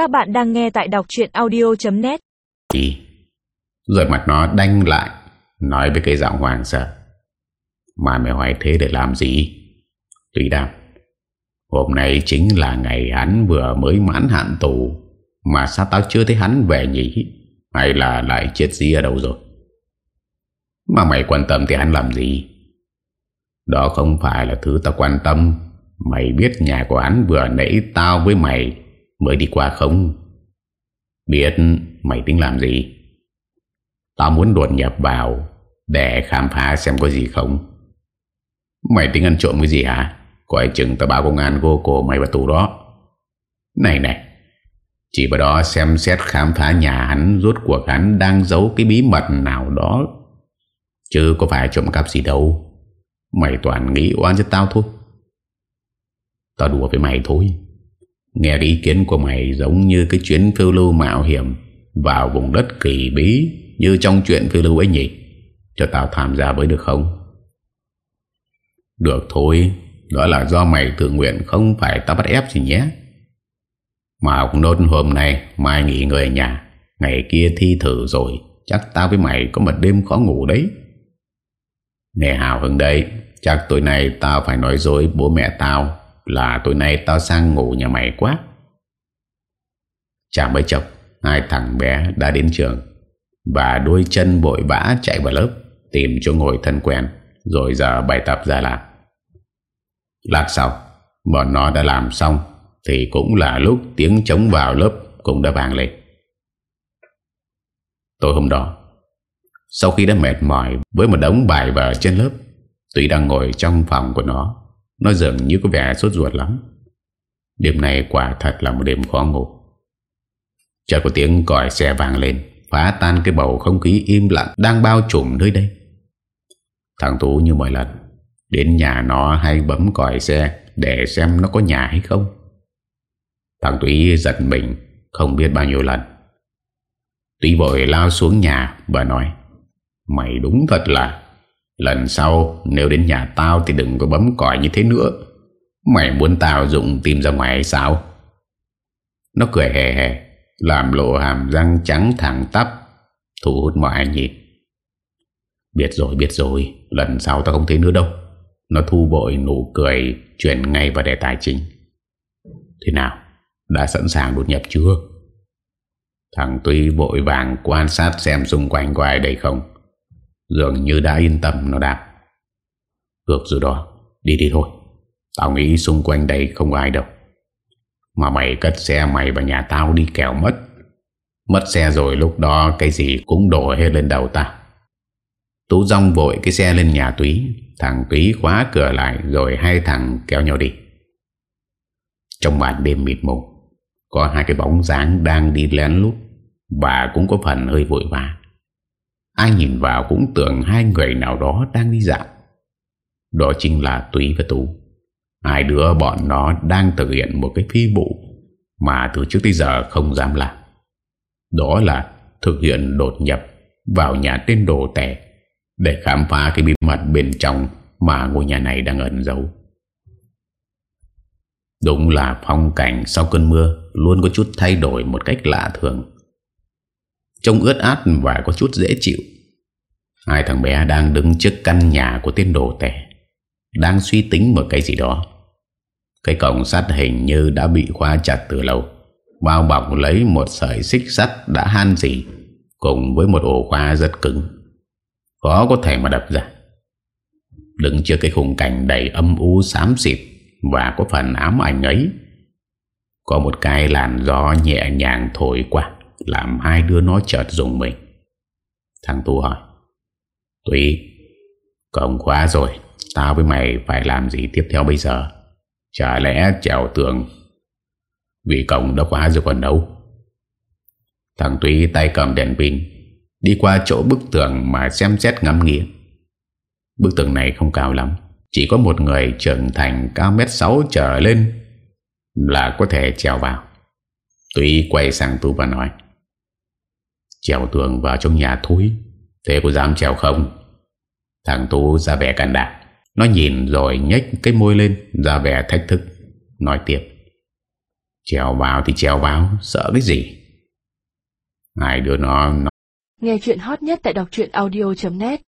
Các bạn đang nghe tại đọc chuyện audio.net Rồi mặt nó đanh lại, Nói với cái giọng hoàng sợ. Mà mày hỏi thế để làm gì? Tùy đam Hôm nay chính là ngày hắn vừa mới mãn hạn tù, Mà sao tao chưa thấy hắn về nhỉ? Hay là lại chết gì ở đâu rồi? Mà mày quan tâm thì hắn làm gì? Đó không phải là thứ tao quan tâm. Mày biết nhà của hắn vừa nãy tao với mày Mới đi qua không? Biết mày tính làm gì? Tao muốn đột nhập vào Để khám phá xem có gì không. Mày tính ăn trộm cái gì hả? Coi chừng tao báo công an vô cổ mày vào tù đó. Này này, Chỉ vào đó xem xét khám phá nhà hắn, Rốt cuộc hắn đang giấu cái bí mật nào đó. Chứ có phải trộm cắp gì đâu. Mày toàn nghĩ oan cho tao thôi. Tao đùa với mày thôi. Nghe cái ý kiến của mày giống như cái chuyến phiêu lưu mạo hiểm vào vùng đất kỳ bí như trong chuyện phiêu lưu ấy nhỉ. Cho tao tham gia với được không? Được thôi, đó là do mày tự nguyện không phải tao bắt ép gì nhé. Mà học nốt hôm nay mai nghỉ người ở nhà, ngày kia thi thử rồi, chắc tao với mày có một đêm khó ngủ đấy. Nè hào hứng đấy, chắc tối nay tao phải nói dối bố mẹ tao là tối nay tao sang ngủ nhà mày quá. Chẳng mấy chọc, hai thằng bé đã đến trường và đôi chân bội vã chạy vào lớp tìm chỗ ngồi thân quen rồi giờ bài tập ra làm. Lát sau, bọn nó đã làm xong thì cũng là lúc tiếng trống vào lớp cũng đã vang lên. Tối hôm đó, sau khi đã mệt mỏi với một đống bài vở trên lớp, Tuy đang ngồi trong phòng của nó nó dường như có vẻ sốt ruột lắm. Đêm này quả thật là một đêm khó ngủ. Chợt có tiếng còi xe vàng lên, Phá tan cái bầu không khí im lặng Đang bao trùm nơi đây. Thằng Tú như mọi lần, Đến nhà nó hay bấm còi xe Để xem nó có nhà hay không. Thằng Túy giật mình, Không biết bao nhiêu lần. Túy vội lao xuống nhà Và nói, Mày đúng thật là Lần sau, nếu đến nhà tao Thì đừng có bấm còi như thế nữa. Mày muốn tao dụng tìm ra ngoài hay sao? Nó cười hề hề Làm lộ hàm răng trắng thẳng tắp, Thu hút mọi anh nhìn Biết rồi biết rồi, Lần sau tao không thấy nữa đâu. Nó thu bội nụ cười Chuyển ngay vào đề tài chính. Thế nào, Đã sẵn sàng đột nhập chưa? Thằng Tuy vội vàng quan sát xem xung quanh có ai đây không? Dường như đã yên tâm, nó đáp. Được rồi đó, Đi đi thôi. Tao nghĩ xung quanh đây không ai đâu. Mà mày cất xe mày vào nhà tao đi kẻo mất. Mất xe rồi lúc đó Cái gì cũng đổ hết lên đầu tao. Tú rong vội cái xe lên nhà Túy. Thằng Túy khóa cửa lại Rồi hai thằng kéo nhau đi. Trong màn đêm mịt mù, Có hai cái bóng dáng đang đi lén lút. Và cũng có phần hơi vội vã. Ai nhìn vào cũng tưởng hai người nào đó đang đi dạo. Đó chính là Túy và Tú. Hai đứa bọn nó đang thực hiện một cái phi vụ Mà từ trước tới giờ không dám làm. Đó là thực hiện đột nhập vào nhà tên đồ tẻ Để khám phá cái bí mật bên trong mà ngôi nhà này đang ẩn giấu. Đúng là phong cảnh sau cơn mưa luôn có chút thay đổi một cách lạ thường. Trông ướt át và có chút dễ chịu. Hai thằng bé đang đứng trước căn nhà của tên đồ tẻ Đang suy tính một cái gì đó. Cái cổng sắt hình như đã bị khóa chặt từ lâu. Bao bọc lấy một sợi xích sắt đã han gì, Cùng với một ổ khóa rất cứng. Khó có thể mà đập ra. Đứng trước cái khung cảnh đầy âm u xám xịt Và có phần ám ảnh ấy Có một cái làn gió nhẹ nhàng thổi qua. Làm hai đứa nó chợt dùng mình. Thằng Tu hỏi Tuy Cổng khóa rồi, Tao với mày phải làm gì tiếp theo bây giờ? Chả lẽ trèo tường Vì cổng đã khóa rồi còn đâu? Thằng Tuy tay cầm đèn pin, Đi qua chỗ bức tường mà xem xét ngắm nghĩa Bức tường này không cao lắm, Chỉ có một người trưởng thành cao mét 6 trở lên Là có thể trèo vào. Tuy quay sang Tu và nói Trèo tường vào trong nhà thôi Thế có dám trèo không? Thằng Tú ra vẻ càn đạc Nó nhìn rồi nhếch cái môi lên Ra vẻ thách thức Nói tiếp. Trèo vào thì trèo vào Sợ cái gì? Hai đứa nó, nó Nghe chuyện hot nhất tại đọc audio.net